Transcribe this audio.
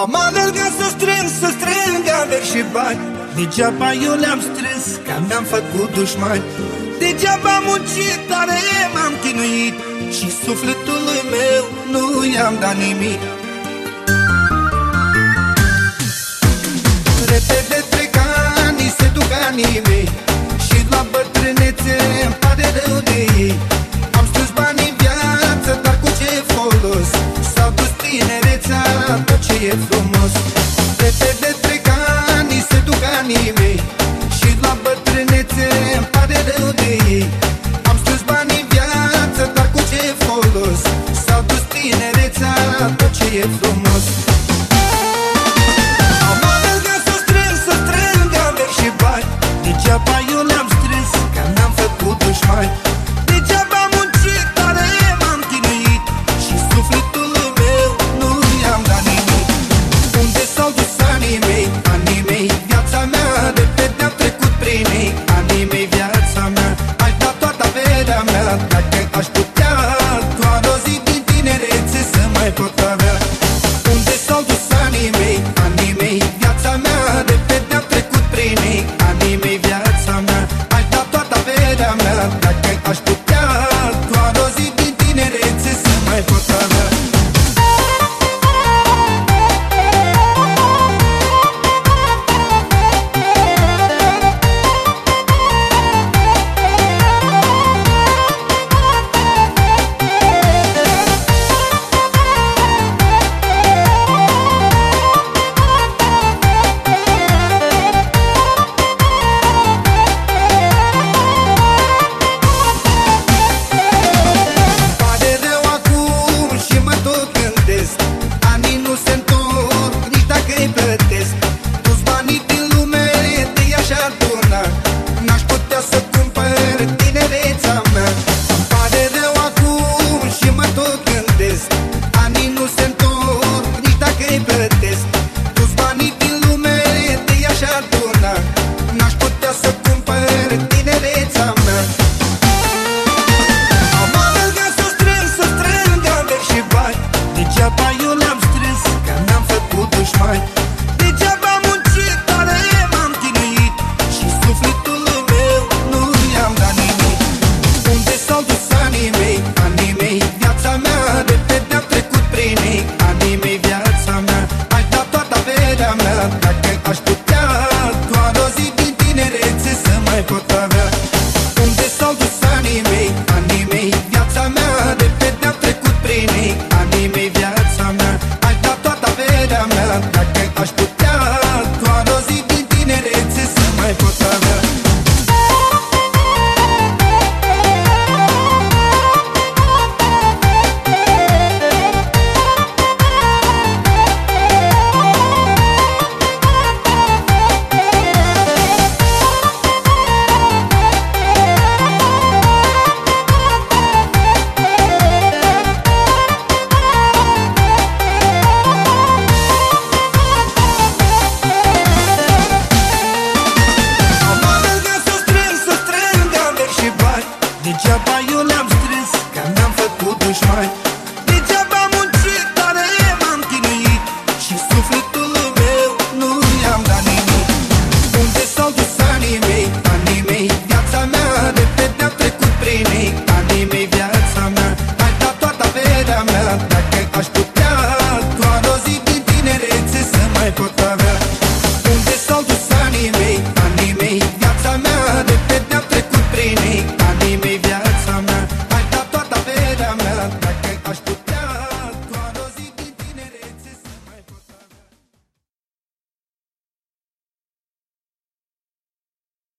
Am averi ca să strâng, să strâng averi și bani. Degeaba eu le-am strâns, că mi-am făcut dușmani. Degeaba am muncit, tare m-am chinuit. Și sufletului meu nu i-am dat nimic. As tu talent that can I put